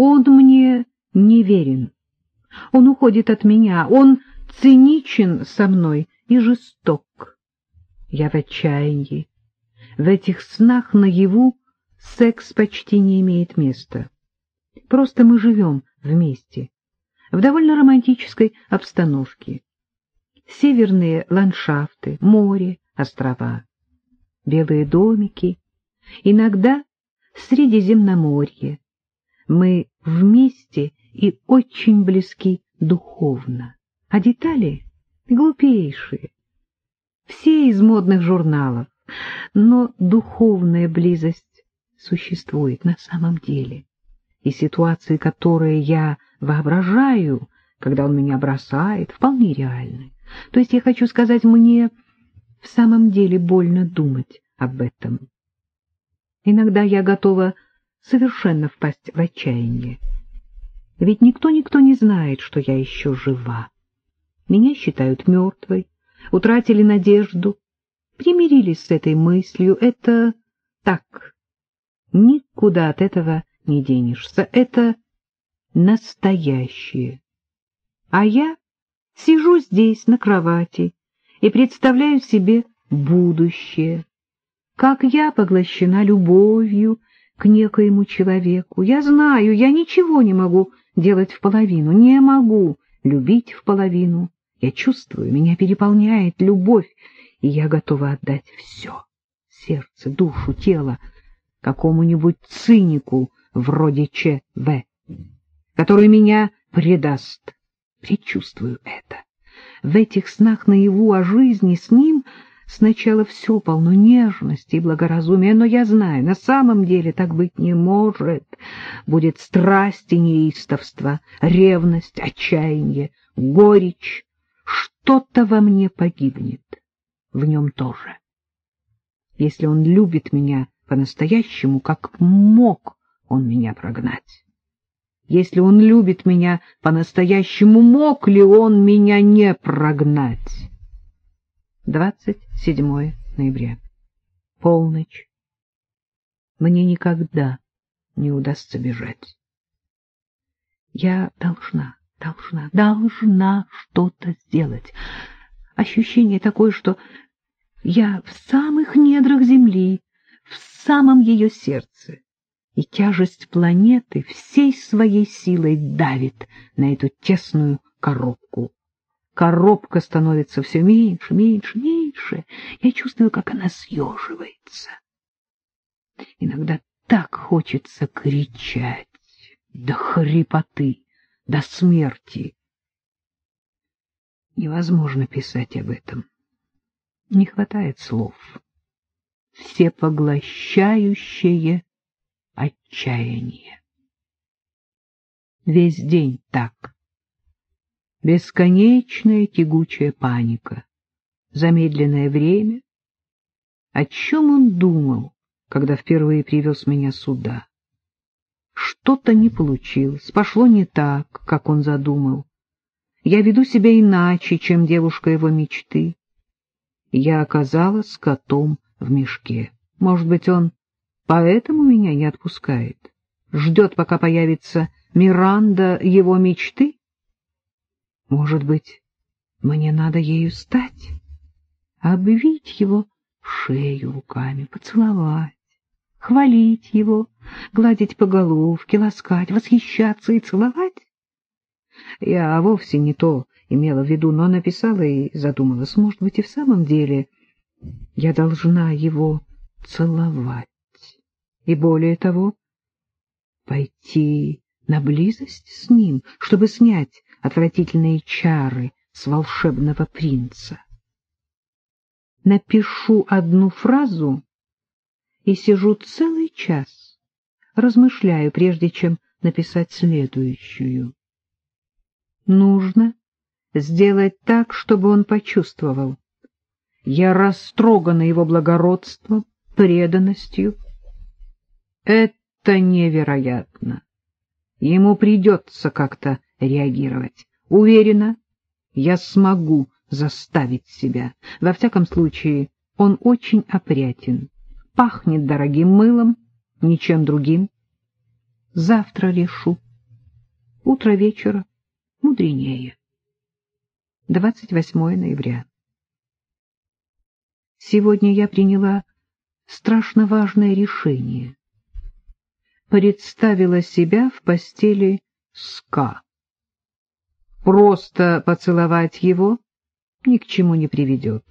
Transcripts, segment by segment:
Он мне не верен. Он уходит от меня, он циничен со мной и жесток. Я в отчаянии. В этих снах наяву секс почти не имеет места. Просто мы живем вместе, в довольно романтической обстановке. Северные ландшафты, море, острова, белые домики, иногда Средиземноморье. Мы вместе и очень близки духовно, а детали глупейшие. Все из модных журналов, но духовная близость существует на самом деле. И ситуации, которые я воображаю, когда он меня бросает, вполне реальны. То есть я хочу сказать, мне в самом деле больно думать об этом. Иногда я готова совершенно впасть в отчаяние. Ведь никто-никто не знает, что я еще жива. Меня считают мертвой, утратили надежду, примирились с этой мыслью. Это так. Никуда от этого не денешься. Это настоящее. А я сижу здесь, на кровати, и представляю себе будущее. Как я поглощена любовью к некоему человеку. Я знаю, я ничего не могу делать в половину, не могу любить в половину. Я чувствую, меня переполняет любовь, и я готова отдать все — сердце, душу, тело — какому-нибудь цинику вроде Ч.В., который меня предаст. Предчувствую это. В этих снах наяву о жизни с ним сначала все полно нежности и благоразумия, но я знаю, на самом деле так быть не может. Будет страсть и неистовство, ревность, отчаяние, горечь. Что-то во мне погибнет в нем тоже. Если он любит меня по-настоящему, как мог он меня прогнать? Если он любит меня по-настоящему, мог ли он меня не прогнать? 27 ноября. Полночь. Мне никогда не удастся бежать. Я должна, должна, должна что-то сделать. Ощущение такое, что я в самых недрах Земли, в самом ее сердце, и тяжесть планеты всей своей силой давит на эту тесную коробку. Коробка становится все меньше, меньше, меньше. Я чувствую, как она съеживается. Иногда так хочется кричать до хрипоты, до смерти. Невозможно писать об этом. Не хватает слов. Всепоглощающее отчаяние. Весь день так. Бесконечная тягучая паника. Замедленное время. О чем он думал, когда впервые привез меня сюда? Что-то не получилось, пошло не так, как он задумал. Я веду себя иначе, чем девушка его мечты я оказалась котом в мешке. Может быть, он поэтому меня не отпускает? Ждет, пока появится Миранда его мечты? Может быть, мне надо ею стать? Обвить его шею руками, поцеловать, хвалить его, гладить по головке, ласкать, восхищаться и целовать? Я вовсе не то имела в виду, но написала и задумалась, может быть, и в самом деле я должна его целовать. И более того, пойти на близость с ним, чтобы снять отвратительные чары с волшебного принца. Напишу одну фразу и сижу целый час, размышляю, прежде чем написать следующую. Нужно сделать так, чтобы он почувствовал. Я растрогана его благородством, преданностью. Это невероятно. Ему придется как-то реагировать. Уверена, я смогу заставить себя. Во всяком случае, он очень опрятен, пахнет дорогим мылом, ничем другим. Завтра решу. Утро вечера мудренее. 28 ноября. Сегодня я приняла страшно важное решение. Представила себя в постели с К. Просто поцеловать его ни к чему не приведет.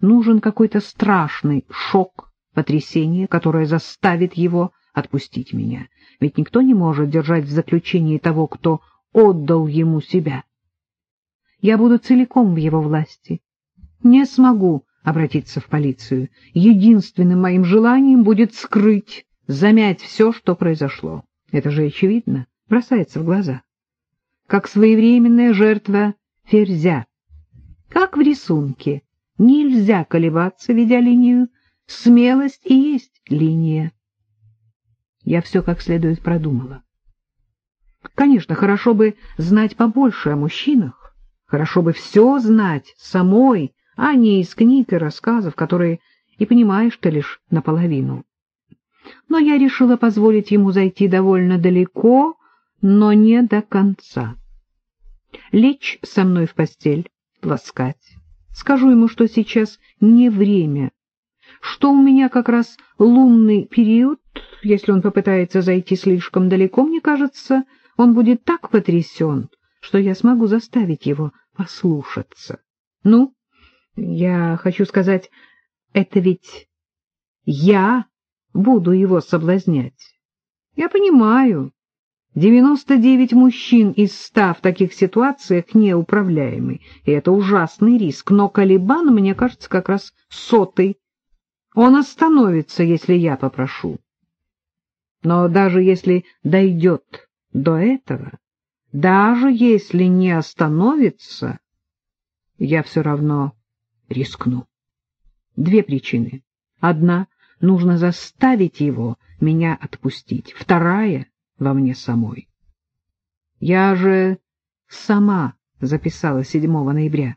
Нужен какой-то страшный шок, потрясение, которое заставит его отпустить меня. Ведь никто не может держать в заключении того, кто отдал ему себя. Я буду целиком в его власти. Не смогу обратиться в полицию. Единственным моим желанием будет скрыть, замять все, что произошло. Это же очевидно, бросается в глаза. Как своевременная жертва ферзя. Как в рисунке. Нельзя колебаться, ведя линию. Смелость и есть линия. Я все как следует продумала. Конечно, хорошо бы знать побольше о мужчинах, хорошо бы все знать самой, а не из книг и рассказов, которые и понимаешь-то лишь наполовину. Но я решила позволить ему зайти довольно далеко, но не до конца. Лечь со мной в постель, ласкать. Скажу ему, что сейчас не время, что у меня как раз лунный период, если он попытается зайти слишком далеко, мне кажется, он будет так потрясен, что я смогу заставить его послушаться. Ну, я хочу сказать, это ведь я буду его соблазнять. Я понимаю, девяносто девять мужчин из ста в таких ситуациях неуправляемы, и это ужасный риск, но Калибан, мне кажется, как раз сотый. Он остановится, если я попрошу. Но даже если дойдет до этого, даже если не остановится, я все равно рискну. Две причины. Одна — нужно заставить его меня отпустить. Вторая — во мне самой. Я же сама записала 7 ноября.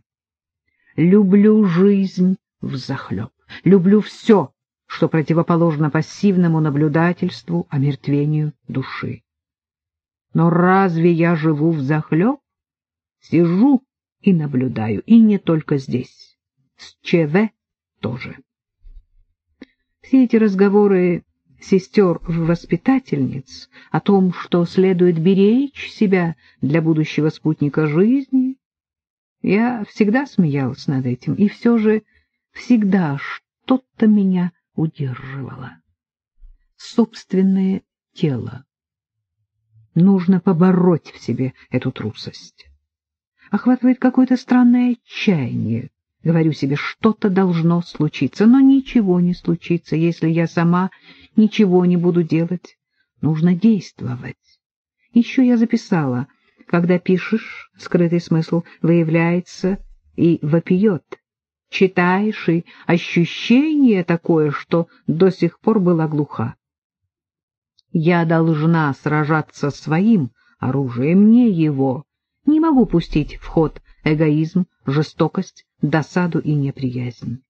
Люблю жизнь взахлеб. Люблю все, что противоположно пассивному наблюдательству, омертвению души. Но разве я живу взахлеб? Сижу и наблюдаю, и не только здесь. С ЧВ тоже. Все эти разговоры сестер-воспитательниц о том, что следует беречь себя для будущего спутника жизни, я всегда смеялась над этим, и все же всегда что-то меня удерживало. Собственное тело. Нужно побороть в себе эту трусость. Охватывает какое-то странное отчаяние. Говорю себе, что-то должно случиться, но ничего не случится, если я сама ничего не буду делать. Нужно действовать. Еще я записала, когда пишешь, скрытый смысл выявляется и вопиет. Читаешь, и ощущение такое, что до сих пор была глуха. Я должна сражаться своим оружием, не его. Не могу пустить в ход эгоизм, жестокость, досаду и неприязнь.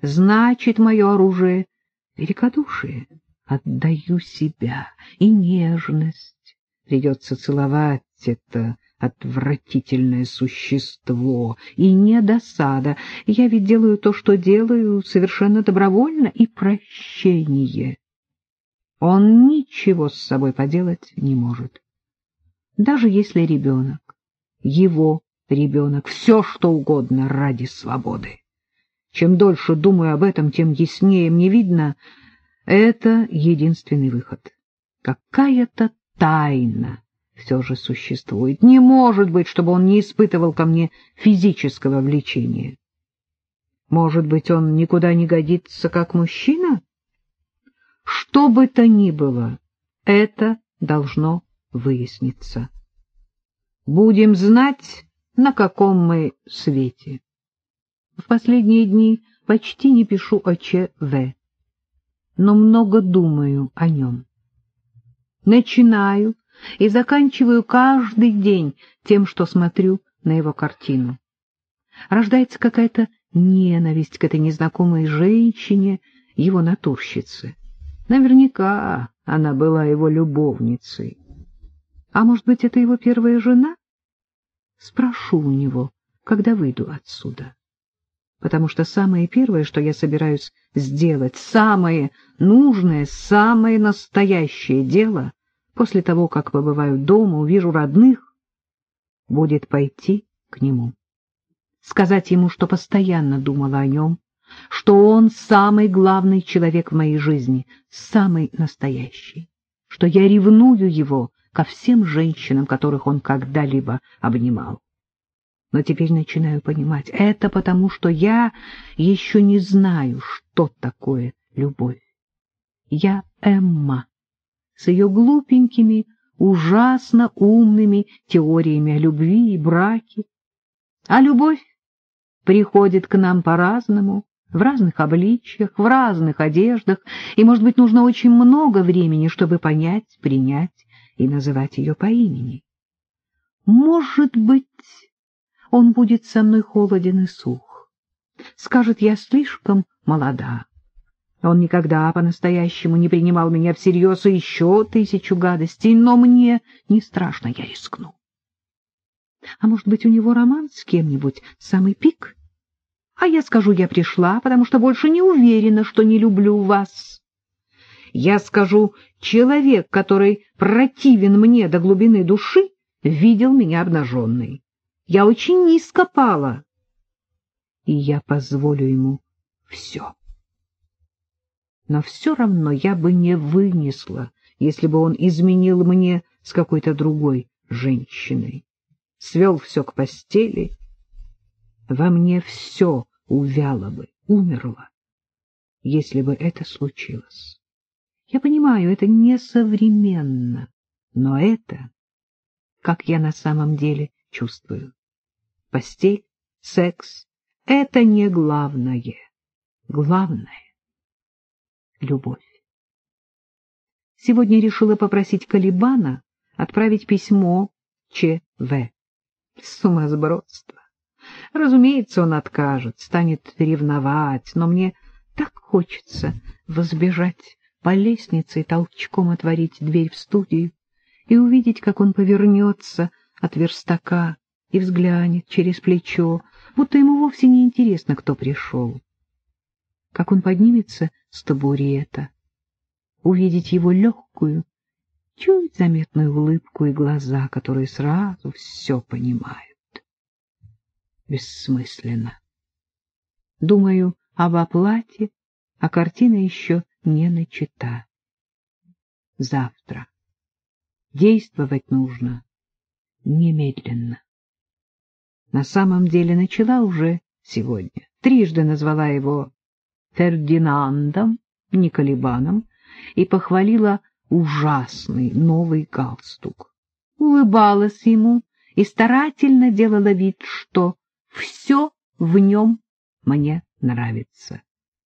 Значит, мое оружие — великодушие. Отдаю себя и нежность. Придется целовать это отвратительное существо. И не досада. Я ведь делаю то, что делаю, совершенно добровольно, и прощение он ничего с собой поделать не может. Даже если ребенок, его ребенок, все что угодно ради свободы. Чем дольше думаю об этом, тем яснее мне видно, это единственный выход. Какая-то тайна все же существует. Не может быть, чтобы он не испытывал ко мне физического влечения. Может быть, он никуда не годится как мужчина? Что бы то ни было, это должно выясниться. Будем знать, на каком мы свете. В последние дни почти не пишу о ЧВ, но много думаю о нем. Начинаю и заканчиваю каждый день тем, что смотрю на его картину. Рождается какая-то ненависть к этой незнакомой женщине, его натурщице. Наверняка она была его любовницей. А может быть, это его первая жена? Спрошу у него, когда выйду отсюда. Потому что самое первое, что я собираюсь сделать, самое нужное, самое настоящее дело, после того, как побываю дома, увижу родных, будет пойти к нему. Сказать ему, что постоянно думала о нем, что он самый главный человек в моей жизни, самый настоящий, что я ревную его ко всем женщинам, которых он когда-либо обнимал. Но теперь начинаю понимать, это потому, что я еще не знаю, что такое любовь. Я Эмма с ее глупенькими, ужасно умными теориями о любви и браке. А любовь приходит к нам по-разному, в разных обличьях, в разных одеждах, и, может быть, нужно очень много времени, чтобы понять, принять и называть ее по имени. Может быть, он будет со мной холоден и сух. Скажет, я слишком молода. Он никогда по-настоящему не принимал меня всерьез и еще тысячу гадостей, но мне не страшно, я рискну. А может быть, у него роман с кем-нибудь, самый пик? А я скажу, я пришла, потому что больше не уверена, что не люблю вас. Я скажу, человек, который противен мне до глубины души, видел меня обнаженной. Я очень низко пала, и я позволю ему все. Но все равно я бы не вынесла, если бы он изменил мне с какой-то другой женщиной, свел все к постели. Во мне все увяло бы, умерло, если бы это случилось. Я понимаю, это несовременно, но это, как я на самом деле чувствую. Постель, секс — это не главное. Главное — любовь. Сегодня решила попросить Калибана отправить письмо Ч.В. Сумасбродство. Разумеется, он откажет, станет ревновать, но мне так хочется возбежать по лестнице и толчком отворить дверь в студию и увидеть, как он повернется от верстака и взглянет через плечо, будто ему вовсе не интересно, кто пришел. Как он поднимется с табурета, увидеть его легкую, чуть заметную улыбку и глаза, которые сразу все понимают. Бессмысленно. Думаю об оплате, а картина еще не начата. Завтра. Действовать нужно немедленно. На самом деле начала уже сегодня. Трижды назвала его Фердинандом, Николебаном, и похвалила ужасный новый галстук. Улыбалась ему и старательно делала вид, что все в нем мне нравится.